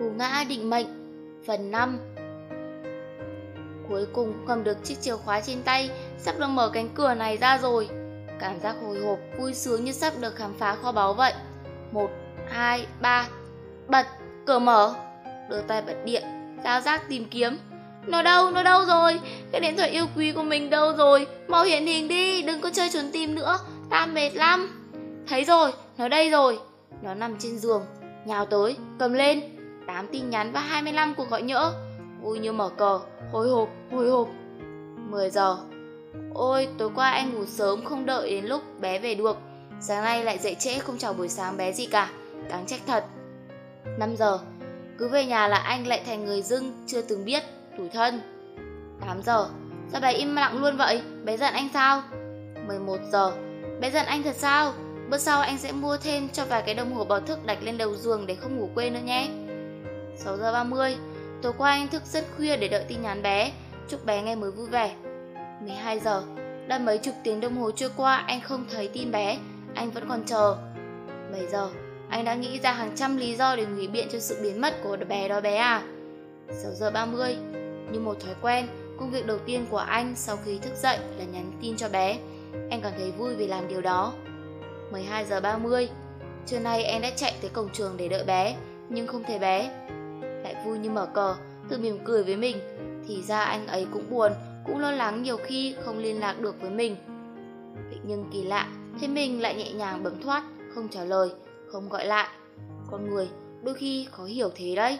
Cú ngã định mệnh Phần 5 Cuối cùng cầm được chiếc chìa khóa trên tay Sắp được mở cánh cửa này ra rồi. Cảm giác hồi hộp, vui sướng như sắp được khám phá kho báu vậy. Một hai ba. Bật, cửa mở. Đưa tay bật điện, giao giác tìm kiếm. Nó đâu, nó đâu rồi? Cái điện thoại yêu quý của mình đâu rồi? Mau hiện hình đi, đừng có chơi trốn tìm nữa. Ta mệt lắm. Thấy rồi, nó đây rồi. Nó nằm trên giường, nhào tới, cầm lên. 8 tin nhắn và 25 cuộc gọi nhỡ. Vui như mở cờ, hồi hộp, hồi hộp. 10 giờ. Ôi, tối qua anh ngủ sớm không đợi đến lúc bé về được. Sáng nay lại dậy trễ không chào buổi sáng bé gì cả. Đáng trách thật. 5 giờ. Cứ về nhà là anh lại thành người dưng Chưa từng biết, tủi thân. 8 giờ. Sao bé im lặng luôn vậy, bé giận anh sao? 11 giờ. Bé giận anh thật sao? Bữa sau anh sẽ mua thêm cho vài cái đồng hồ báo thức đặt lên đầu giường để không ngủ quên nữa nhé. 6 giờ 30 Tối qua anh thức rất khuya để đợi tin nhắn bé. Chúc bé nghe mới vui vẻ. 12 giờ, Đã mấy chục tiếng đồng hồ trôi qua, anh không thấy tin bé. Anh vẫn còn chờ. 7 giờ, Anh đã nghĩ ra hàng trăm lý do để ngụy biện cho sự biến mất của bé đó bé à? 6 giờ 30 Như một thói quen, Công việc đầu tiên của anh sau khi thức dậy là nhắn tin cho bé. Anh cảm thấy vui vì làm điều đó. 12 giờ 30 Trưa nay anh đã chạy tới cổng trường để đợi bé, Nhưng không thấy bé vui như mở cờ Tự mỉm cười với mình. Thì ra anh ấy cũng buồn Cũng lo lắng nhiều khi không liên lạc được với mình. Vậy nhưng kỳ lạ Thế mình lại nhẹ nhàng bấm thoát Không trả lời, không gọi lại. Con người đôi khi khó hiểu thế đấy.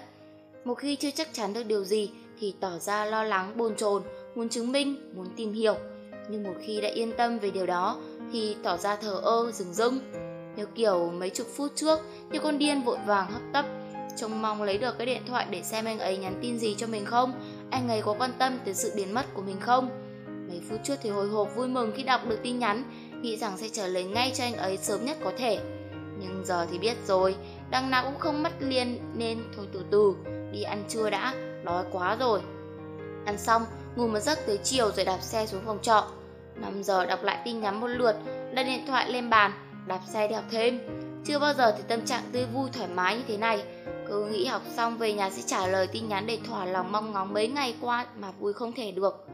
Một khi chưa chắc chắn được điều gì Thì tỏ ra lo lắng bồn chồn Muốn chứng minh, muốn tìm hiểu. Nhưng một khi đã yên tâm về điều đó thì tỏ ra thờ ơ rừng rưng. Như kiểu mấy chục phút trước như con điên vội vàng hấp tấp trông mong lấy được cái điện thoại để xem anh ấy nhắn tin gì cho mình không? Anh ấy có quan tâm tới sự biến mất của mình không? Mấy phút trước thì hồi hộp vui mừng khi đọc được tin nhắn nghĩ rằng sẽ trả lời ngay cho anh ấy sớm nhất có thể. Nhưng giờ thì biết rồi đằng nào cũng không mất liền nên thôi từ từ đi ăn trưa đã đói quá rồi. Ăn xong ngủ một giấc tới chiều rồi đạp xe xuống phòng trọ. 5 giờ đọc lại tin nhắn một lượt, đặt điện thoại lên bàn, đạp xe đi học thêm. Chưa bao giờ thì tâm trạng tươi vui thoải mái như thế này. Cứ nghĩ học xong về nhà sẽ trả lời tin nhắn để thỏa lòng mong ngóng mấy ngày qua mà vui không thể được.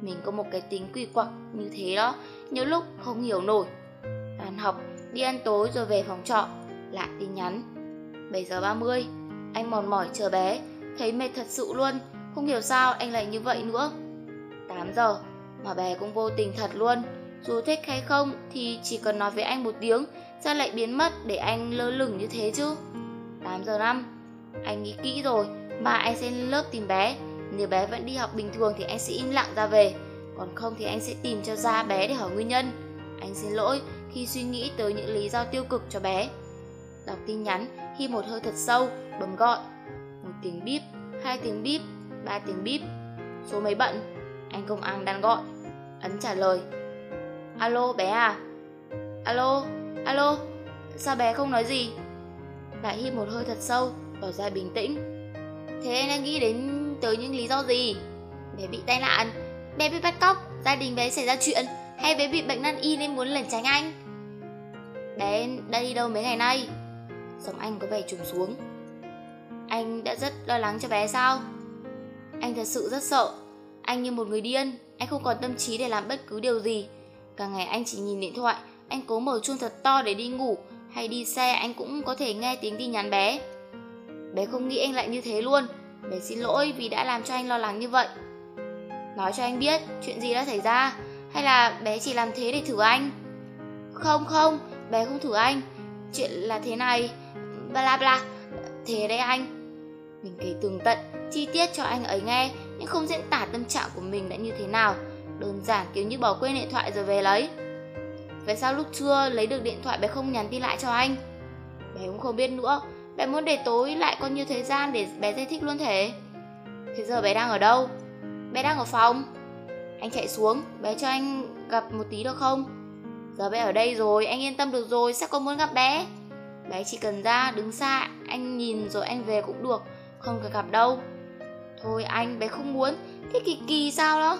Mình có một cái tính quy quặc như thế đó, nhiều lúc không hiểu nổi. Tan học, đi ăn tối rồi về phòng trọ, lại tin nhắn. 7 giờ 30, anh mòn mỏi chờ bé, thấy mệt thật sự luôn, không hiểu sao anh lại như vậy nữa. 8 giờ, mà bé cũng vô tình thật luôn Dù thích hay không thì chỉ cần nói với anh một tiếng Sao lại biến mất để anh lơ lửng như thế chứ? 8 giờ 5 Anh nghĩ kỹ rồi Mà anh sẽ lên lớp tìm bé. Nếu bé vẫn đi học bình thường thì anh sẽ im lặng ra về. Còn không thì anh sẽ tìm cho ra bé để hỏi nguyên nhân. Anh xin lỗi khi suy nghĩ tới những lý do tiêu cực cho bé. Đọc tin nhắn khi một hơi thật sâu Bấm gọi. Một tiếng bíp, hai tiếng bíp, ba tiếng bíp. Số mấy bận? Anh công an đang gọi. Ấn trả lời. Alo bé à? Alo, alo, Sao bé không nói gì? Lại hít một hơi thật sâu, Tỏ ra bình tĩnh. Thế anh đang nghĩ đến, tới những lý do gì? Bé bị tai nạn, Bé bị bắt cóc, Gia đình bé xảy ra chuyện, Hay bé bị bệnh nan y nên muốn lẩn tránh anh? Bé đã đi đâu mấy ngày nay? Giọng anh có vẻ trùng xuống. Anh đã rất lo lắng cho bé sao? Anh thật sự rất sợ. Anh như một người điên, anh không còn tâm trí để làm bất cứ điều gì. Cả ngày anh chỉ nhìn điện thoại anh cố mở chuông thật to để đi ngủ, Hay đi xe anh cũng có thể nghe tiếng tin nhắn bé. Bé không nghĩ anh lại như thế luôn. Bé xin lỗi vì đã làm cho anh lo lắng như vậy. Nói cho anh biết, chuyện gì đã xảy ra? Hay là bé chỉ làm thế để thử anh? Không không, Bé không thử anh. Chuyện là thế này, Bla bla Thế đấy anh. Mình kể tường tận, Chi tiết cho anh ấy nghe, nhưng không diễn tả tâm trạng của mình đã như thế nào. Đơn giản kiểu như bỏ quên điện thoại rồi về lấy vậy sao lúc trưa, lấy được điện thoại, bé không nhắn tin lại cho anh. Bé cũng không biết nữa. Bé muốn để tối lại có nhiều thời gian để bé giải thích luôn thế thế giờ bé đang ở đâu? Bé đang ở phòng. Anh chạy xuống, bé cho anh gặp một tí được không? Giờ bé ở đây rồi, anh yên tâm được rồi, sao con muốn gặp bé? Bé chỉ cần ra, đứng xa, anh nhìn rồi anh về cũng được, không cần gặp đâu. Thôi anh, bé không muốn. Thế kỳ kỳ sao đó?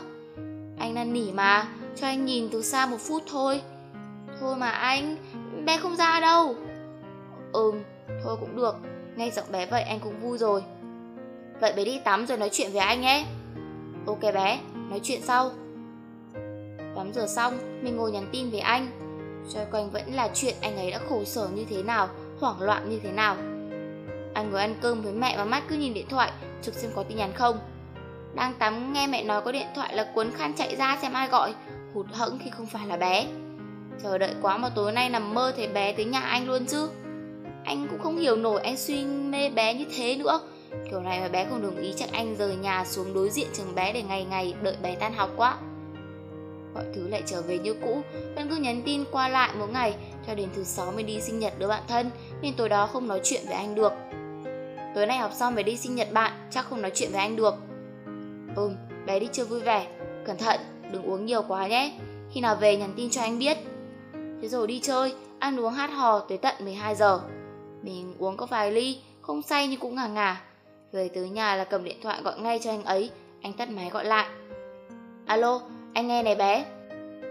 Anh năn nỉ mà, Cho anh nhìn từ xa một phút thôi. Thôi mà anh Bé không ra đâu. Ừm thôi cũng được. Nghe giọng bé vậy anh cũng vui rồi. Vậy bé đi tắm rồi nói chuyện với anh nhé. Ok bé, nói chuyện sau. Tắm rửa xong, mình ngồi nhắn tin với anh. Xoay quanh vẫn là chuyện anh ấy đã khổ sở như thế nào Hoảng loạn như thế nào. Anh ngồi ăn cơm với mẹ và mắt cứ nhìn điện thoại Chụp xem có tin nhắn không. Đang tắm nghe mẹ nói có điện thoại là cuốn khăn chạy ra xem ai gọi. Hụt hẫng khi không phải là bé. Chờ đợi quá mà tối nay nằm mơ thấy bé tới nhà anh luôn chứ. Anh cũng không hiểu nổi anh suy mê bé như thế nữa. Kiểu này mà bé không đồng ý chắc anh rời nhà xuống đối diện trường bé để ngày ngày đợi bé tan học quá. Mọi thứ lại trở về như cũ Vẫn cứ nhắn tin qua lại mỗi ngày Cho đến thứ sáu mới đi sinh nhật đứa bạn thân Nên tối đó không nói chuyện với anh được. Tối nay học xong phải đi sinh nhật bạn Chắc không nói chuyện với anh được. Ừm, bé đi chơi vui vẻ Cẩn thận, đừng uống nhiều quá nhé. Khi nào về nhắn tin cho anh biết. Thế rồi đi chơi, ăn uống hát hò tới tận 12 giờ. Mình uống có vài ly, không say nhưng cũng ngà ngà. Về tới nhà là cầm điện thoại gọi ngay cho anh ấy Anh tắt máy gọi lại. Alo, anh nghe này bé.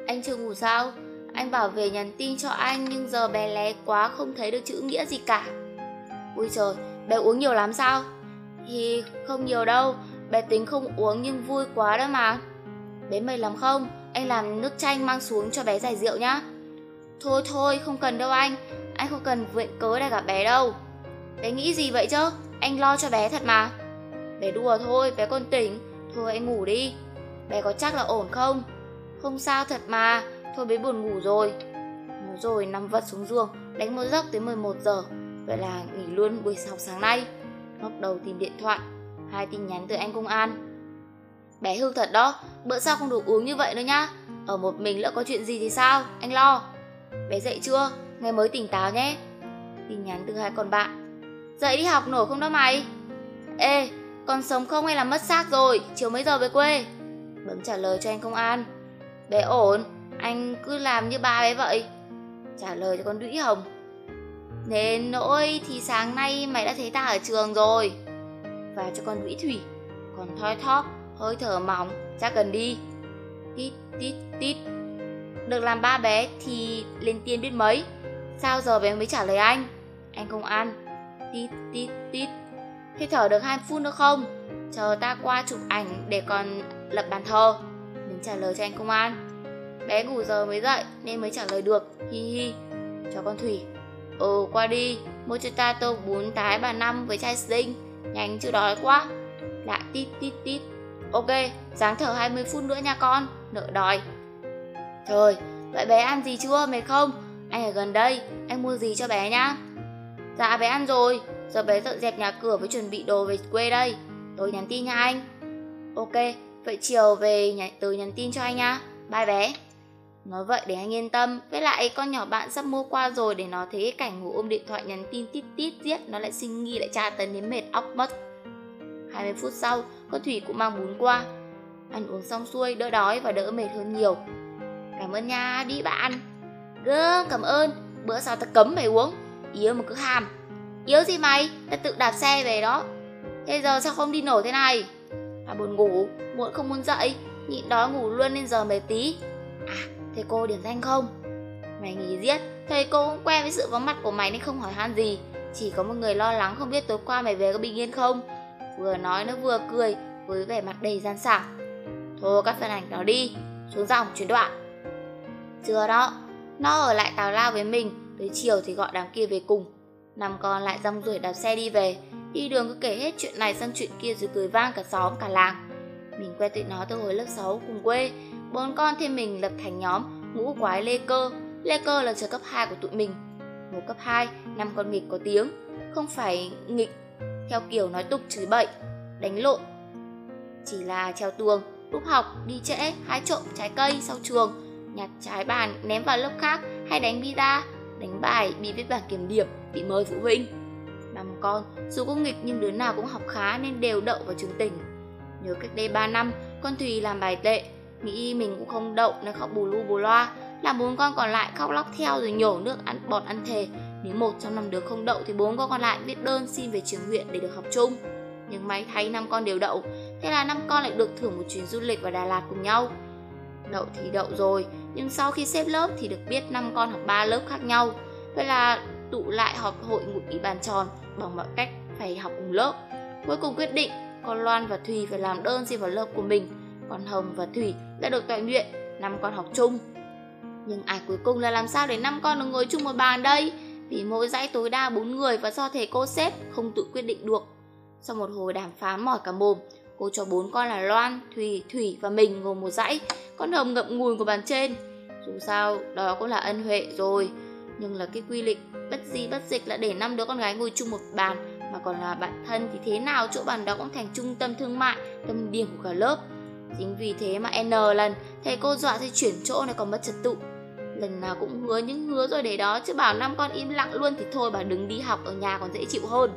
Anh chưa ngủ sao? Anh bảo về nhắn tin cho anh nhưng giờ bé lé quá không thấy được chữ nghĩa gì cả. Ui trời, bé uống nhiều lắm sao? Thì không nhiều đâu, bé tính không uống nhưng vui quá đó mà. Bé mệt lắm không? Anh làm nước chanh mang xuống cho bé giải rượu nhá. Thôi thôi, không cần đâu anh. Anh không cần viện cớ để gặp bé đâu. Bé nghĩ gì vậy chứ? Anh lo cho bé thật mà. Bé đùa thôi, bé còn tỉnh. Thôi anh ngủ đi. Bé có chắc là ổn không? Không sao thật mà. Thôi bé buồn ngủ rồi. Ngủ rồi nằm vật xuống giường Đánh một giấc tới 11 giờ. Vậy là nghỉ luôn buổi học sáng nay. Ngóc đầu tìm điện thoại Hai tin nhắn từ anh công an. Bé hư thật đó Bữa sau không được uống như vậy nữa nhá. Ở một mình lỡ có chuyện gì thì sao? Anh lo. Bé dậy chưa? Ngày mới tỉnh táo nhé. Tin nhắn từ hai con bạn. Dậy đi học nổi không đó mày. Ê, còn sống không hay là mất xác rồi? Chiều mấy giờ về quê? Bấm trả lời cho anh công an. Bé ổn, Anh cứ làm như ba bé vậy. Trả lời cho con Đũy Hồng. Nên nỗi thì sáng nay mày đã thấy ta ở trường rồi. Và cho con Đũy Thủy. Còn thoi thóp, Hơi thở mỏng, Chắc cần đi. Tít tít tít. Được làm ba bé thì lên tiên biết mấy. Sao giờ bé mới trả lời anh? Anh công an tít tít tít. Thế thở được hai phút nữa không? Chờ ta qua chụp ảnh để còn lập bàn thờ. Mình trả lời cho anh công an. Bé ngủ giờ mới dậy nên mới trả lời được. Hi hi. Cho con Thủy. Ừ qua đi. Mua cho ta tô bún tái bà năm với chai sinh Nhanh chứ đói quá. Lại tít tít tít. Ok, dáng thở 20 phút nữa nha con. Nợ đòi. Trời, vậy bé ăn gì chưa? Mệt không? Anh ở gần đây, anh mua gì cho bé nhá? Dạ bé ăn rồi. Giờ bé dọn dẹp nhà cửa với chuẩn bị đồ về quê đây. Tôi nhắn tin nha anh. Ok Vậy chiều về nhà, từ nhắn tin cho anh nha. Bye bé. Nói vậy để anh yên tâm. Với lại con nhỏ bạn sắp mua qua rồi Để nó thấy cái cảnh ngủ ôm điện thoại nhắn tin tít tít giết Nó lại sinh nghi lại tra tấn đến mệt óc mất. 20 phút sau Con Thủy cũng mang bún qua. Ăn uống xong xuôi đỡ đói và đỡ mệt hơn nhiều. Cảm ơn nha, đi bạn. Gớm cảm ơn. Bữa sau ta cấm mày uống. Yếu mà cứ ham. Yếu gì mày? Ta tự đạp xe về đó. Thế giờ sao không đi nổi thế này? À buồn ngủ, Muộn không muốn dậy. Nhịn đói ngủ luôn nên giờ mệt tí. À thầy cô điểm danh không? Mày nghỉ giết. Thầy cô cũng quen với sự vắng mặt của mày nên không hỏi han gì. Chỉ có một người lo lắng không biết tối qua mày về có bình yên không? Vừa nói nó vừa cười, Với vẻ mặt đầy gian xảo. Thôi, các phần ảnh đó đi. Xuống dòng chuyển đoạn. Chưa đó Nó ở lại tào lao với mình Tới chiều thì gọi đám kia về cùng. Năm con lại rong ruổi đạp xe đi về Đi đường cứ kể hết chuyện này sang chuyện kia rồi cười vang cả xóm cả làng. Mình quen tụi nó từ hồi lớp 6 cùng quê Bốn con thêm mình lập thành nhóm Ngũ quái Lê Cơ. Lê Cơ là trường cấp 2 của tụi mình. Một cấp 2, năm con nghịch có tiếng Không phải nghịch Theo kiểu nói tục chửi bậy Đánh lộn. Chỉ là treo tường, lúc học, đi trễ, hái trộm trái cây sau trường. Nhặt trái bàn ném vào lớp khác Hay đánh pizza đánh bài, bị viết bản kiểm điểm, bị mời phụ huynh. Năm con, dù có nghịch nhưng đứa nào cũng học khá nên đều đậu vào trường tỉnh. Nhớ cách đây 3 năm, con Thùy làm bài tệ, nghĩ mình cũng không đậu nên khóc bù lu bù loa, làm bốn con còn lại khóc lóc theo rồi nhổ nước ăn bọt ăn thề. Nếu một trong năm đứa không đậu thì bốn con còn lại viết đơn xin về trường huyện để được học chung. Nhưng may thay năm con đều đậu, thế là năm con lại được thưởng một chuyến du lịch vào Đà Lạt cùng nhau. Đậu thì đậu rồi, nhưng sau khi xếp lớp thì được biết năm con học ba lớp khác nhau. Vậy là tụ lại họp hội ngụ ý bàn tròn bằng mọi cách phải học cùng lớp. Cuối cùng quyết định con Loan và Thùy phải làm đơn xin vào lớp của mình, còn Hồng và Thùy đã được tọa nguyện năm con học chung. Nhưng ai cuối cùng là làm sao để năm con được ngồi chung một bàn đây? Vì mỗi dãy tối đa bốn người và do thầy cô xếp không tự quyết định được. Sau một hồi đàm phán mỏi cả mồm, cô cho bốn con là Loan, Thùy, Thủy và mình ngồi một dãy, con Hồng ngậm ngùi của bàn trên. Dù sao, đó cũng là ân huệ rồi, nhưng là cái quy lịch bất di bất dịch là để năm đứa con gái ngồi chung một bàn mà còn là bạn thân thì thế nào chỗ bàn đó cũng thành trung tâm thương mại, tâm điểm của cả lớp. Chính vì thế mà N lần thầy cô dọa sẽ chuyển chỗ này còn mất trật tự. Lần nào cũng hứa những hứa rồi để đó chứ bảo năm con im lặng luôn thì thôi bà đứng đi học ở nhà còn dễ chịu hơn.